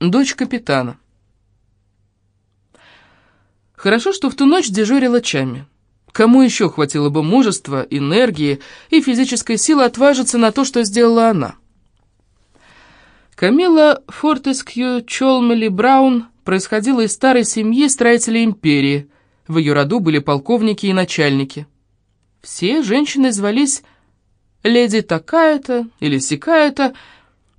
Дочь капитана. Хорошо, что в ту ночь дежурила Чами. Кому еще хватило бы мужества, энергии и физической силы отважиться на то, что сделала она? Камила Фортескью Чолмели Браун происходила из старой семьи строителей империи. В ее роду были полковники и начальники. Все женщины звались леди такая-то или сякая-то,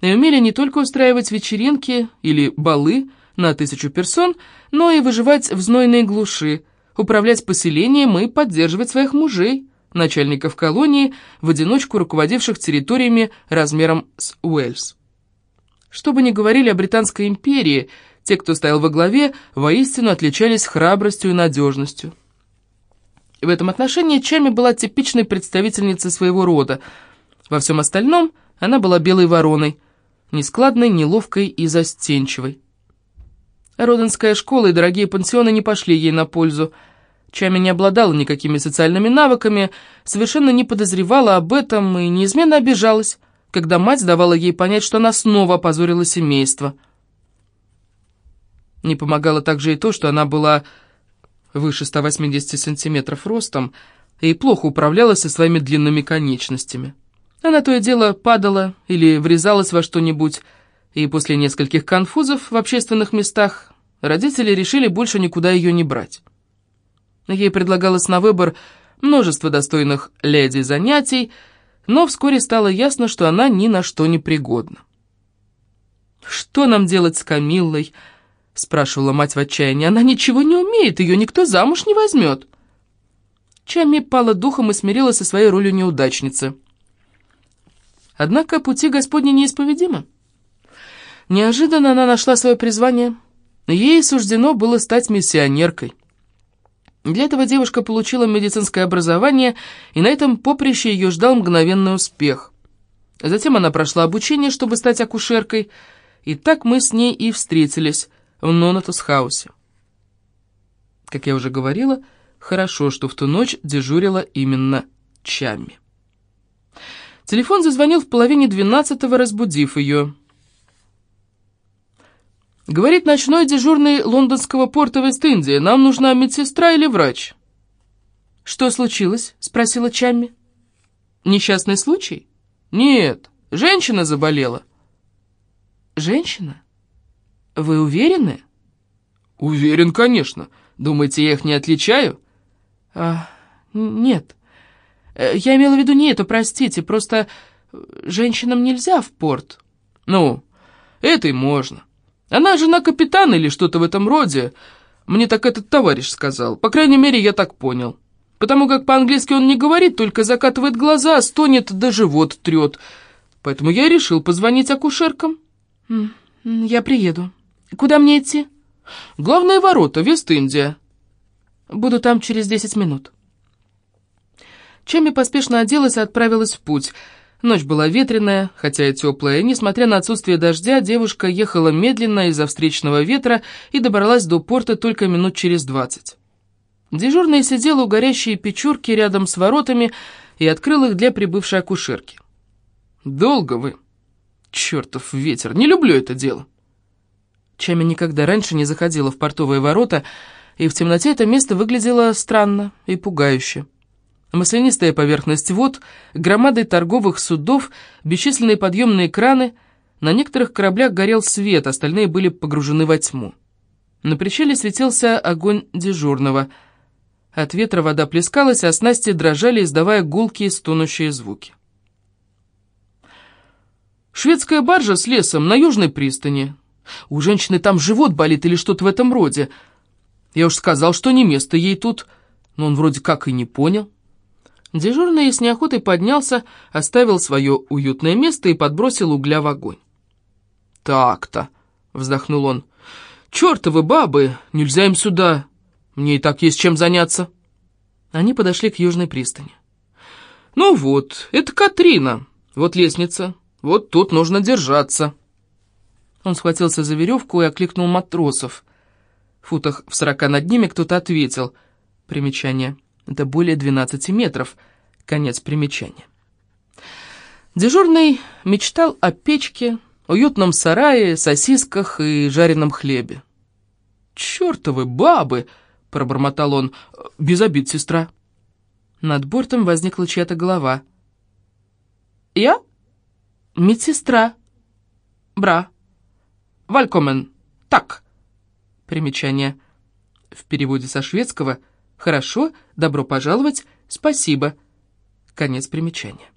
и умели не только устраивать вечеринки или балы на тысячу персон, но и выживать в знойной глуши, управлять поселением и поддерживать своих мужей, начальников колонии, в одиночку руководивших территориями размером с Уэльс. Что бы ни говорили о Британской империи, те, кто стоял во главе, воистину отличались храбростью и надежностью. В этом отношении Чами была типичной представительницей своего рода. Во всем остальном она была белой вороной, нескладной, неловкой и застенчивой. Роденская школа и дорогие пансионы не пошли ей на пользу. Чами не обладала никакими социальными навыками, совершенно не подозревала об этом и неизменно обижалась когда мать давала ей понять, что она снова опозорила семейство. Не помогало также и то, что она была выше 180 сантиметров ростом и плохо управлялась со своими длинными конечностями. Она то и дело падала или врезалась во что-нибудь, и после нескольких конфузов в общественных местах родители решили больше никуда ее не брать. Ей предлагалось на выбор множество достойных леди занятий, но вскоре стало ясно, что она ни на что не пригодна. «Что нам делать с Камиллой?» — спрашивала мать в отчаянии. «Она ничего не умеет, ее никто замуж не возьмет». Чами пала духом и смирилась со своей ролью неудачницы. Однако пути Господни неисповедимы. Неожиданно она нашла свое призвание. Ей суждено было стать миссионеркой. Для этого девушка получила медицинское образование, и на этом поприще ее ждал мгновенный успех. Затем она прошла обучение, чтобы стать акушеркой, и так мы с ней и встретились в Нонатус-хаусе. Как я уже говорила, хорошо, что в ту ночь дежурила именно Чами. Телефон зазвонил в половине двенадцатого, разбудив ее. Говорит ночной дежурный лондонского порта Вест-Индии. Нам нужна медсестра или врач. Что случилось? Спросила Чамми. Несчастный случай? Нет, женщина заболела. Женщина? Вы уверены? Уверен, конечно. Думаете, я их не отличаю? А, нет. Э, я имела в виду не это, простите, просто женщинам нельзя в порт. Ну, этой можно. Она жена капитана или что-то в этом роде. Мне так этот товарищ сказал. По крайней мере, я так понял. Потому как по-английски он не говорит, только закатывает глаза, стонет да живот трет. Поэтому я решил позвонить акушеркам. Я приеду. Куда мне идти? Главные ворота, Вест-Индия. Буду там через десять минут. Чеми поспешно оделась и отправилась в путь — Ночь была ветреная, хотя и теплая, и, несмотря на отсутствие дождя, девушка ехала медленно из-за встречного ветра и добралась до порта только минут через двадцать. Дежурная сидела у горящей печурки рядом с воротами и открыл их для прибывшей акушерки. «Долго вы? Чертов ветер! Не люблю это дело!» Чами никогда раньше не заходила в портовые ворота, и в темноте это место выглядело странно и пугающе. Маслянистая поверхность вод, громады торговых судов, бесчисленные подъемные краны. На некоторых кораблях горел свет, остальные были погружены во тьму. На причале светился огонь дежурного. От ветра вода плескалась, а снасти дрожали, издавая гулкие стонущие звуки. «Шведская баржа с лесом на южной пристани. У женщины там живот болит или что-то в этом роде. Я уж сказал, что не место ей тут, но он вроде как и не понял». Дежурный с неохотой поднялся, оставил свое уютное место и подбросил угля в огонь. «Так-то», — вздохнул он, — «чертовы бабы, нельзя им сюда, мне и так есть чем заняться». Они подошли к южной пристани. «Ну вот, это Катрина, вот лестница, вот тут нужно держаться». Он схватился за веревку и окликнул матросов. В футах в сорока над ними кто-то ответил. Примечание — это более 12 метров. Конец примечания. Дежурный мечтал о печке, уютном сарае, сосисках и жареном хлебе. «Чертовы бабы!» — пробормотал он. «Без обид, сестра». Над бортом возникла чья-то голова. «Я? Медсестра. Бра. Валькомен. Так». Примечание. В переводе со шведского «Хорошо, добро пожаловать, спасибо». Конец примечания.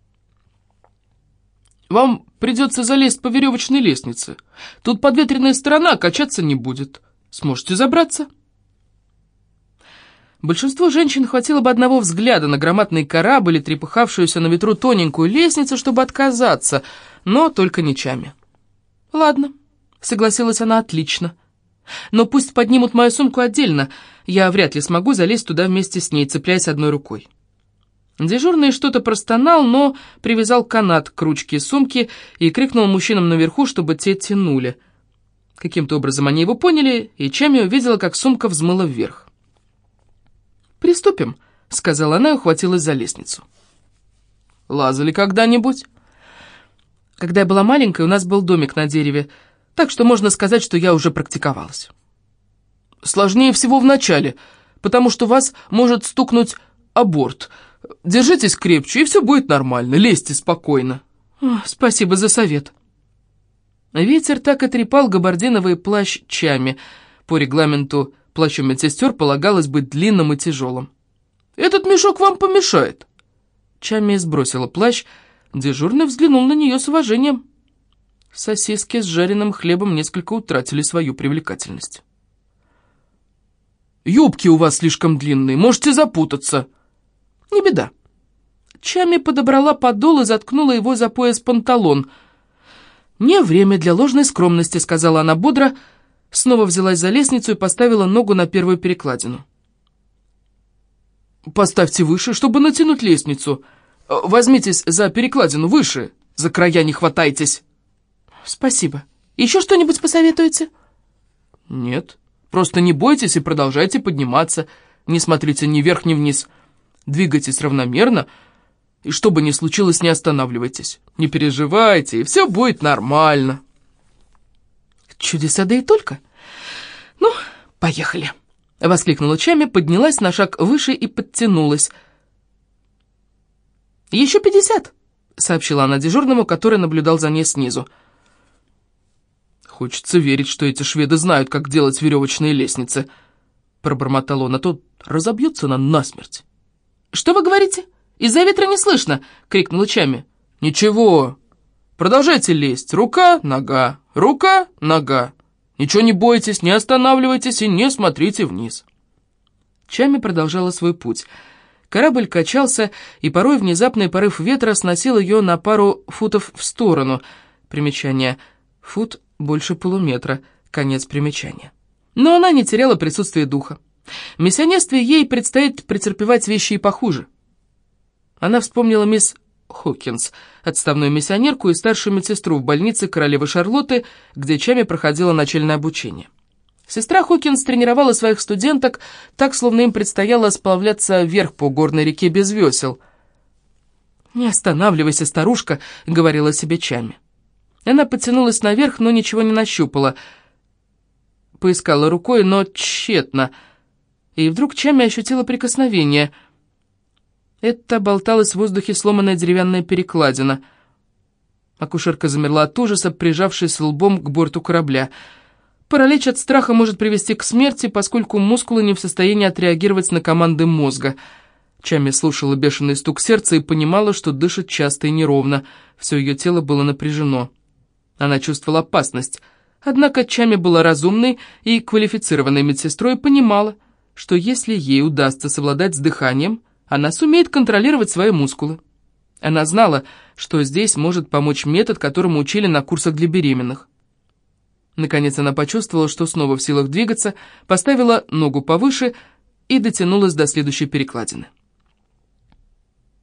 «Вам придется залезть по веревочной лестнице. Тут подветренная сторона, качаться не будет. Сможете забраться?» Большинство женщин хватило бы одного взгляда на громадный корабль и трепыхавшуюся на ветру тоненькую лестницу, чтобы отказаться, но только не Чами. «Ладно», — согласилась она отлично. «Но пусть поднимут мою сумку отдельно, я вряд ли смогу залезть туда вместе с ней, цепляясь одной рукой». Дежурный что-то простонал, но привязал канат к ручке сумки и крикнул мужчинам наверху, чтобы те тянули. Каким-то образом они его поняли, и Чами увидела, как сумка взмыла вверх. «Приступим», — сказала она и ухватилась за лестницу. «Лазали когда-нибудь?» Когда я была маленькой, у нас был домик на дереве, так что можно сказать, что я уже практиковалась. Сложнее всего в начале, потому что вас может стукнуть аборт. Держитесь крепче, и все будет нормально, лезьте спокойно. спасибо за совет. Ветер так и трепал габардиновый плащ чами. По регламенту Плащу медсестер полагалось быть длинным и тяжелым. «Этот мешок вам помешает!» Чами сбросила плащ, дежурный взглянул на нее с уважением. Сосиски с жареным хлебом несколько утратили свою привлекательность. «Юбки у вас слишком длинные, можете запутаться». «Не беда». Чами подобрала подол и заткнула его за пояс панталон. «Не время для ложной скромности», — сказала она бодро, — снова взялась за лестницу и поставила ногу на первую перекладину. «Поставьте выше, чтобы натянуть лестницу. Возьмитесь за перекладину выше, за края не хватайтесь». «Спасибо. Еще что-нибудь посоветуете?» «Нет. Просто не бойтесь и продолжайте подниматься. Не смотрите ни вверх, ни вниз. Двигайтесь равномерно, и что бы ни случилось, не останавливайтесь. Не переживайте, и все будет нормально». Чудеса да и только. Ну, поехали. Воскликнула Чами, поднялась на шаг выше и подтянулась. «Еще пятьдесят!» — сообщила она дежурному, который наблюдал за ней снизу. «Хочется верить, что эти шведы знают, как делать веревочные лестницы», — пробормотал он, а то разобьется на насмерть. «Что вы говорите? Из-за ветра не слышно!» — крикнула Чами. «Ничего, продолжайте лезть. Рука, нога, Рука, нога. Ничего не бойтесь, не останавливайтесь и не смотрите вниз. Чами продолжала свой путь. Корабль качался, и порой внезапный порыв ветра сносил ее на пару футов в сторону. Примечание. Фут больше полуметра. Конец примечания. Но она не теряла присутствие духа. В миссионерстве ей предстоит претерпевать вещи и похуже. Она вспомнила мисс Хокинс, отставную миссионерку и старшую медсестру в больнице королевы Шарлотты, где Чами проходила начальное обучение. Сестра Хокинс тренировала своих студенток так, словно им предстояло сплавляться вверх по горной реке без весел. «Не останавливайся, старушка», — говорила себе Чами. Она подтянулась наверх, но ничего не нащупала. Поискала рукой, но тщетно. И вдруг Чами ощутила прикосновение — это болталась в воздухе сломанная деревянная перекладина. Акушерка замерла от ужаса, прижавшись лбом к борту корабля. Паралич от страха может привести к смерти, поскольку мускулы не в состоянии отреагировать на команды мозга. Чами слушала бешеный стук сердца и понимала, что дышит часто и неровно. Все ее тело было напряжено. Она чувствовала опасность. Однако Чами была разумной и квалифицированной медсестрой понимала, что если ей удастся совладать с дыханием, она сумеет контролировать свои мускулы. Она знала, что здесь может помочь метод, которому учили на курсах для беременных. Наконец она почувствовала, что снова в силах двигаться, поставила ногу повыше и дотянулась до следующей перекладины.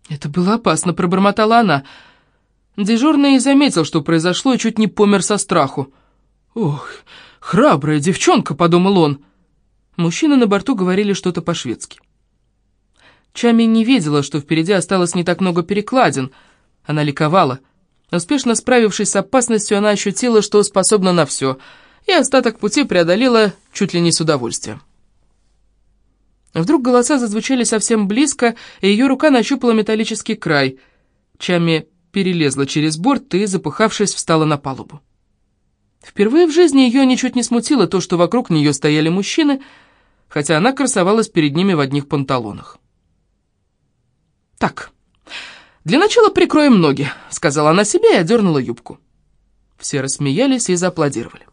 «Это было опасно», — пробормотала она. Дежурный заметил, что произошло, и чуть не помер со страху. «Ох, храбрая девчонка», — подумал он. Мужчины на борту говорили что-то по-шведски. Чами не видела, что впереди осталось не так много перекладин. Она ликовала. Успешно справившись с опасностью, она ощутила, что способна на все, и остаток пути преодолела чуть ли не с удовольствием. Вдруг голоса зазвучали совсем близко, и ее рука нащупала металлический край. Чами перелезла через борт и, запыхавшись, встала на палубу. Впервые в жизни ее ничуть не смутило то, что вокруг нее стояли мужчины, хотя она красовалась перед ними в одних панталонах. «Так, для начала прикроем ноги», — сказала она себе и одернула юбку. Все рассмеялись и зааплодировали.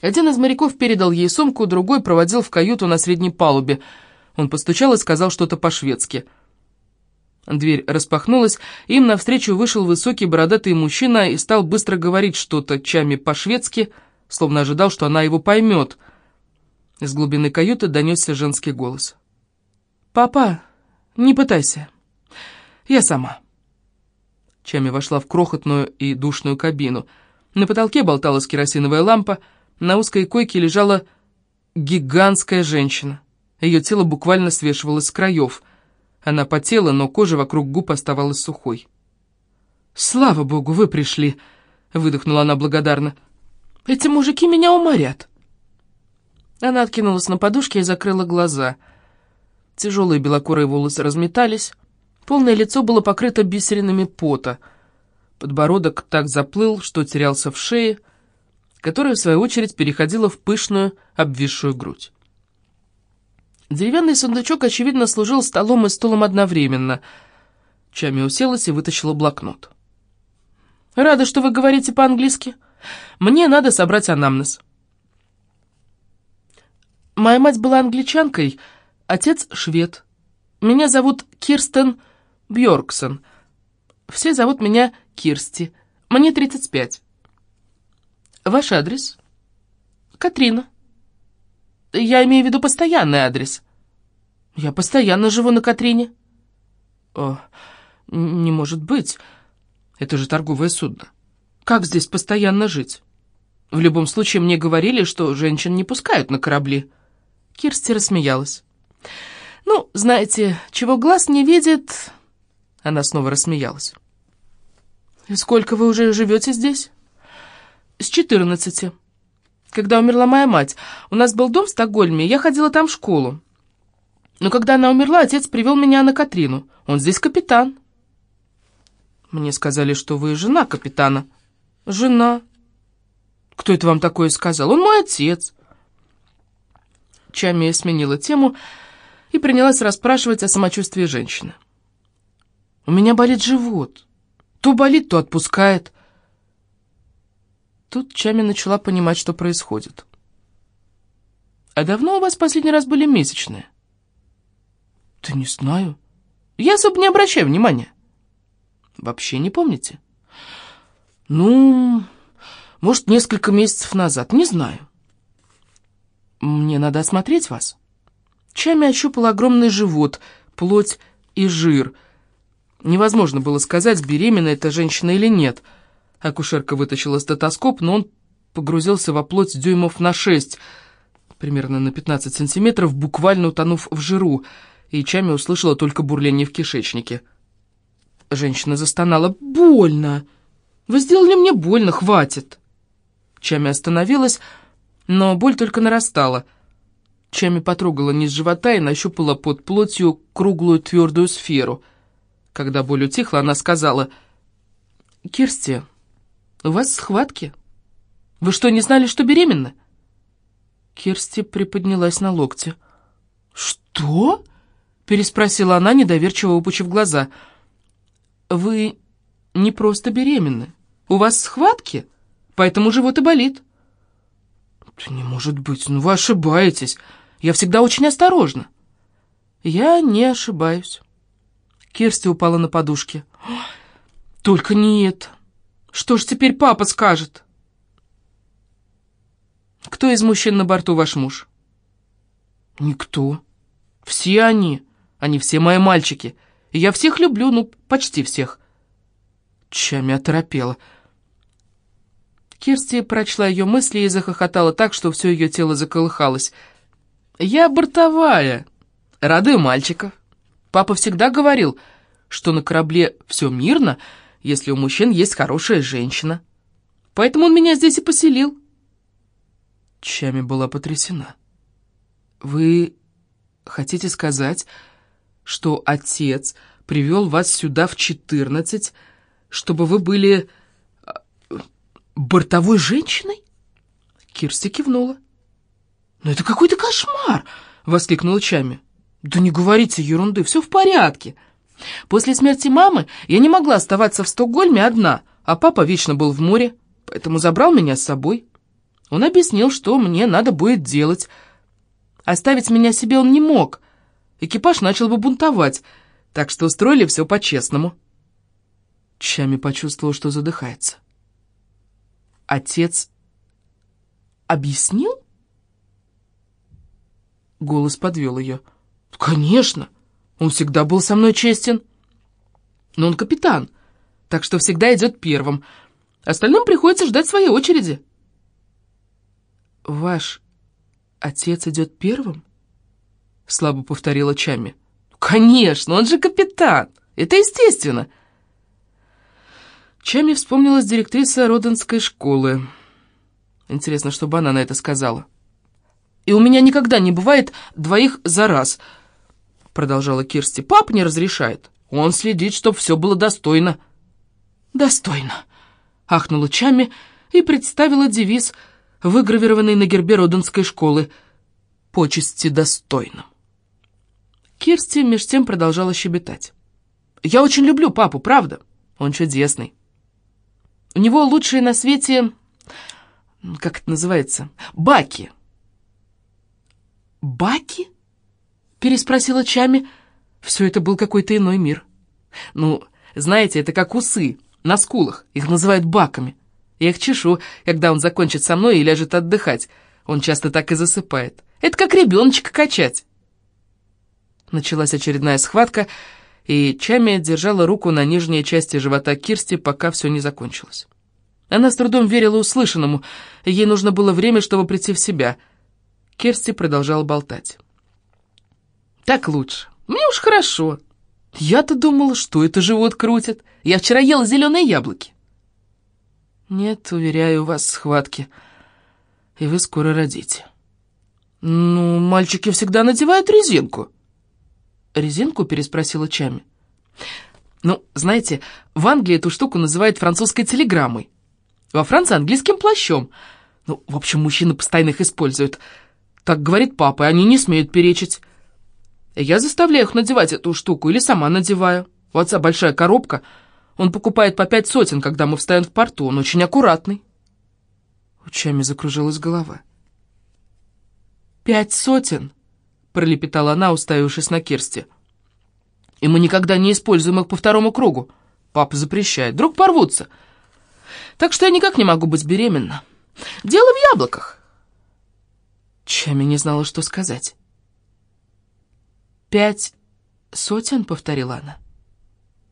Один из моряков передал ей сумку, другой проводил в каюту на средней палубе. Он постучал и сказал что-то по-шведски. Дверь распахнулась, им навстречу вышел высокий бородатый мужчина и стал быстро говорить что-то чами по-шведски, словно ожидал, что она его поймет. Из глубины каюты донесся женский голос. «Папа, не пытайся. Я сама». Чами вошла в крохотную и душную кабину. На потолке болталась керосиновая лампа — на узкой койке лежала гигантская женщина. Ее тело буквально свешивалось с краев. Она потела, но кожа вокруг губ оставалась сухой. «Слава богу, вы пришли!» — выдохнула она благодарно. «Эти мужики меня уморят!» Она откинулась на подушке и закрыла глаза. Тяжелые белокурые волосы разметались, полное лицо было покрыто бисеринами пота. Подбородок так заплыл, что терялся в шее — которая, в свою очередь, переходила в пышную, обвисшую грудь. Деревянный сундучок, очевидно, служил столом и стулом одновременно. Чами уселась и вытащила блокнот. «Рада, что вы говорите по-английски. Мне надо собрать анамнез». Моя мать была англичанкой, отец — швед. Меня зовут Кирстен Бьорксон. Все зовут меня Кирсти. Мне 35. Ваш адрес? Катрина. Я имею в виду постоянный адрес. Я постоянно живу на Катрине. О, не может быть. Это же торговое судно. Как здесь постоянно жить? В любом случае, мне говорили, что женщин не пускают на корабли. Кирсти рассмеялась. «Ну, знаете, чего глаз не видит...» Она снова рассмеялась. «Сколько вы уже живете здесь?» С 14. Когда умерла моя мать, у нас был дом в Стокгольме, я ходила там в школу. Но когда она умерла, отец привел меня на Катрину. Он здесь капитан. Мне сказали, что вы жена капитана. Жена. Кто это вам такое сказал? Он мой отец. Чами сменила тему и принялась расспрашивать о самочувствии женщины. У меня болит живот. То болит, то отпускает. Тут Чами начала понимать, что происходит. «А давно у вас последний раз были месячные?» «Да не знаю. Я особо не обращаю внимания». «Вообще не помните?» «Ну, может, несколько месяцев назад, не знаю». «Мне надо осмотреть вас». Чами ощупал огромный живот, плоть и жир. Невозможно было сказать, беременна эта женщина или нет — Акушерка вытащила стетоскоп, но он погрузился во плоть дюймов на шесть, примерно на 15 сантиметров, буквально утонув в жиру, и Чами услышала только бурление в кишечнике. Женщина застонала. «Больно! Вы сделали мне больно, хватит!» Чами остановилась, но боль только нарастала. Чами потрогала низ живота и нащупала под плотью круглую твердую сферу. Когда боль утихла, она сказала, «Кирсти, у вас схватки? Вы что, не знали, что беременна?» Кирсти приподнялась на локте. «Что?» — переспросила она, недоверчиво выпучив глаза. «Вы не просто беременны. У вас схватки, поэтому живот и болит». «Это не может быть, ну вы ошибаетесь. Я всегда очень осторожна». «Я не ошибаюсь». Кирсти упала на подушке. «Только не это. Что ж теперь папа скажет? Кто из мужчин на борту ваш муж? Никто. Все они. Они все мои мальчики. И я всех люблю, ну, почти всех. Чами оторопела. Кирсти прочла ее мысли и захохотала так, что все ее тело заколыхалось. «Я бортовая. Рады мальчиков. Папа всегда говорил, что на корабле все мирно, если у мужчин есть хорошая женщина. Поэтому он меня здесь и поселил». Чами была потрясена. «Вы хотите сказать, что отец привел вас сюда в четырнадцать, чтобы вы были а, бортовой женщиной?» Кирсти кивнула. «Но это какой-то кошмар!» — воскликнула Чами. «Да не говорите ерунды, все в порядке. После смерти мамы я не могла оставаться в Стокгольме одна, а папа вечно был в море, поэтому забрал меня с собой. Он объяснил, что мне надо будет делать. Оставить меня себе он не мог. Экипаж начал бы бунтовать, так что устроили все по-честному». Чами почувствовал, что задыхается. Отец объяснил? Голос подвел ее. «Конечно! Он всегда был со мной честен. Но он капитан, так что всегда идет первым. Остальным приходится ждать своей очереди». «Ваш отец идет первым?» Слабо повторила Чами. «Конечно, он же капитан! Это естественно!» Чами вспомнилась директриса Роденской школы. Интересно, что бы она на это сказала. «И у меня никогда не бывает двоих за раз», — продолжала Кирсти. «Папа не разрешает. Он следит, чтобы все было достойно». «Достойно», — ахнула Чами и представила девиз, выгравированный на гербе Роденской школы «Почести достойным». Кирсти меж тем продолжала щебетать. «Я очень люблю папу, правда. Он чудесный. У него лучшие на свете как это называется? Баки. Баки? Переспросила Чами. Все это был какой-то иной мир. Ну, знаете, это как усы на скулах. Их называют баками. Я их чешу, когда он закончит со мной и ляжет отдыхать. Он часто так и засыпает. Это как ребеночка качать. Началась очередная схватка, и Чами держала руку на нижней части живота Кирсти, пока все не закончилось. Она с трудом верила услышанному, ей нужно было время, чтобы прийти в себя. Керсти продолжала болтать. «Так лучше. Мне уж хорошо. Я-то думала, что это живот крутит. Я вчера ела зеленые яблоки». «Нет, уверяю вас, схватки. И вы скоро родите». «Ну, мальчики всегда надевают резинку». «Резинку?» — переспросила Чами. «Ну, знаете, в Англии эту штуку называют французской телеграммой. Во Франции английским плащом. Ну, в общем, мужчины постоянно их используют. Так говорит папа, и они не смеют перечить. Я заставляю их надевать эту штуку или сама надеваю. У отца большая коробка. Он покупает по пять сотен, когда мы встаем в порту. Он очень аккуратный. У Чами закружилась голова. «Пять сотен?» — пролепетала она, уставившись на Керсти. «И мы никогда не используем их по второму кругу. Папа запрещает. Вдруг порвутся». Так что я никак не могу быть беременна. Дело в яблоках. Чами не знала, что сказать. «Пять сотен?» — повторила она.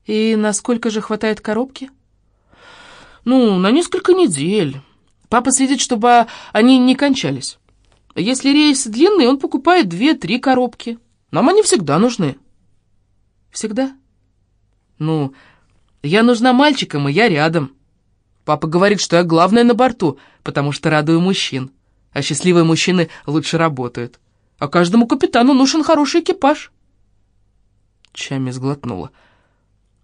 «И насколько же хватает коробки?» «Ну, на несколько недель. Папа следит, чтобы они не кончались. Если рейс длинный, он покупает две-три коробки. Нам они всегда нужны». «Всегда?» «Ну, я нужна мальчикам, и я рядом». Папа говорит, что я главная на борту, потому что радую мужчин. А счастливые мужчины лучше работают. А каждому капитану нужен хороший экипаж. Чами сглотнула.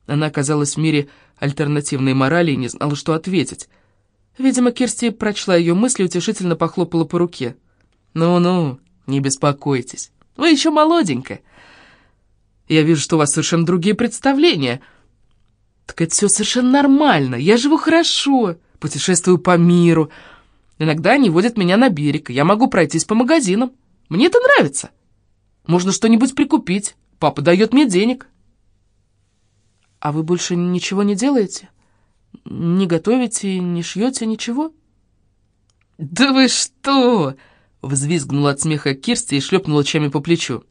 Она оказалась в мире альтернативной морали и не знала, что ответить. Видимо, Кирсти прочла ее мысли и утешительно похлопала по руке. «Ну-ну, не беспокойтесь. Вы еще молоденькая. Я вижу, что у вас совершенно другие представления». Так это все совершенно нормально. Я живу хорошо, путешествую по миру. Иногда они водят меня на берег, я могу пройтись по магазинам. Мне это нравится. Можно что-нибудь прикупить. Папа дает мне денег. А вы больше ничего не делаете? Не готовите, не шьете ничего? Да вы что? Взвизгнула от смеха Кирсти и шлепнула чами по плечу.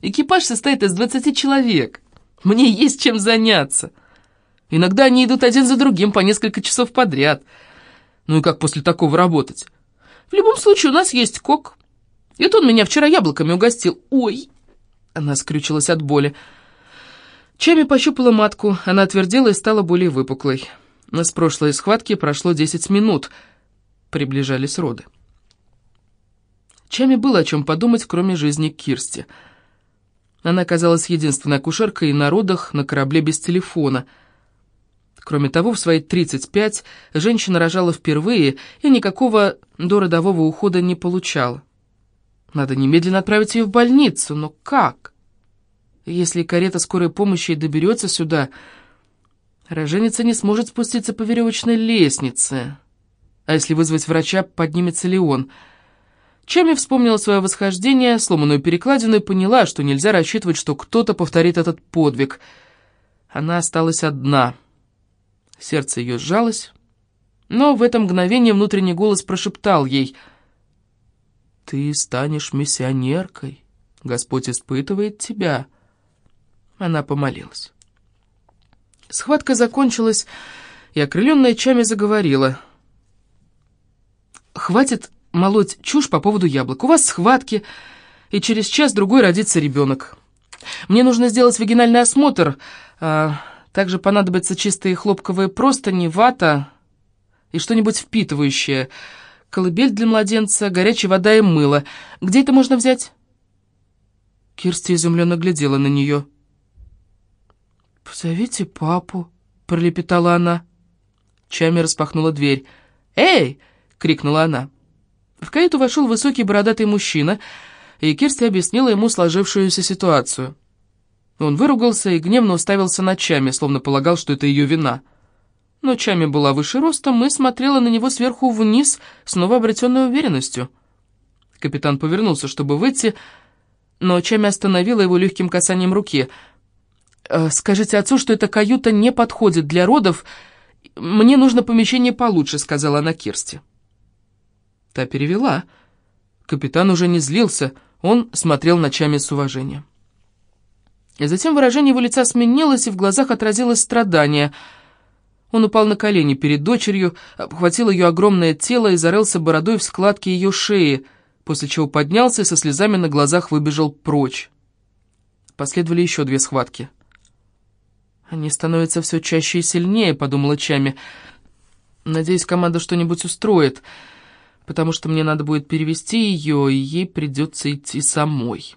Экипаж состоит из двадцати человек. Мне есть чем заняться. Иногда они идут один за другим по несколько часов подряд. Ну и как после такого работать? В любом случае у нас есть кок. Это он меня вчера яблоками угостил. Ой!» Она скрючилась от боли. Чами пощупала матку, она отвердела и стала более выпуклой. С прошлой схватки прошло 10 минут. Приближались роды. Чами было о чем подумать, кроме жизни Кирсти. Она оказалась единственной акушеркой на родах на корабле без телефона. Кроме того, в свои 35 женщина рожала впервые и никакого дородового ухода не получала. Надо немедленно отправить ее в больницу, но как? Если карета скорой помощи доберется сюда, роженица не сможет спуститься по веревочной лестнице. А если вызвать врача, поднимется ли он? Чами вспомнила свое восхождение, сломанную перекладину и поняла, что нельзя рассчитывать, что кто-то повторит этот подвиг. Она осталась одна. Сердце ее сжалось, но в это мгновение внутренний голос прошептал ей «Ты станешь миссионеркой, Господь испытывает тебя». Она помолилась. Схватка закончилась, и окрыленная Чами заговорила. «Хватит молоть чушь по поводу яблок. У вас схватки, и через час-другой родится ребенок. Мне нужно сделать вагинальный осмотр, а также понадобятся чистые хлопковые простыни, вата и что-нибудь впитывающее, колыбель для младенца, горячая вода и мыло. Где это можно взять?» Кирсти изумленно глядела на нее. «Позовите папу», — пролепетала она. Чами распахнула дверь. «Эй!» — крикнула она. В каюту вошел высокий бородатый мужчина, и Кирсти объяснила ему сложившуюся ситуацию. Он выругался и гневно уставился на Чами, словно полагал, что это ее вина. Но Чами была выше ростом и смотрела на него сверху вниз с новообретенной уверенностью. Капитан повернулся, чтобы выйти, но Чами остановила его легким касанием руки — Э, «Скажите отцу, что эта каюта не подходит для родов. Мне нужно помещение получше», — сказала она Кирсти. Та перевела. Капитан уже не злился, он смотрел ночами с уважением. И затем выражение его лица сменилось, и в глазах отразилось страдание. Он упал на колени перед дочерью, обхватил ее огромное тело и зарылся бородой в складки ее шеи, после чего поднялся и со слезами на глазах выбежал прочь. Последовали еще две схватки — «Они становятся все чаще и сильнее», — подумала Чами. «Надеюсь, команда что-нибудь устроит, потому что мне надо будет перевести ее, и ей придется идти самой».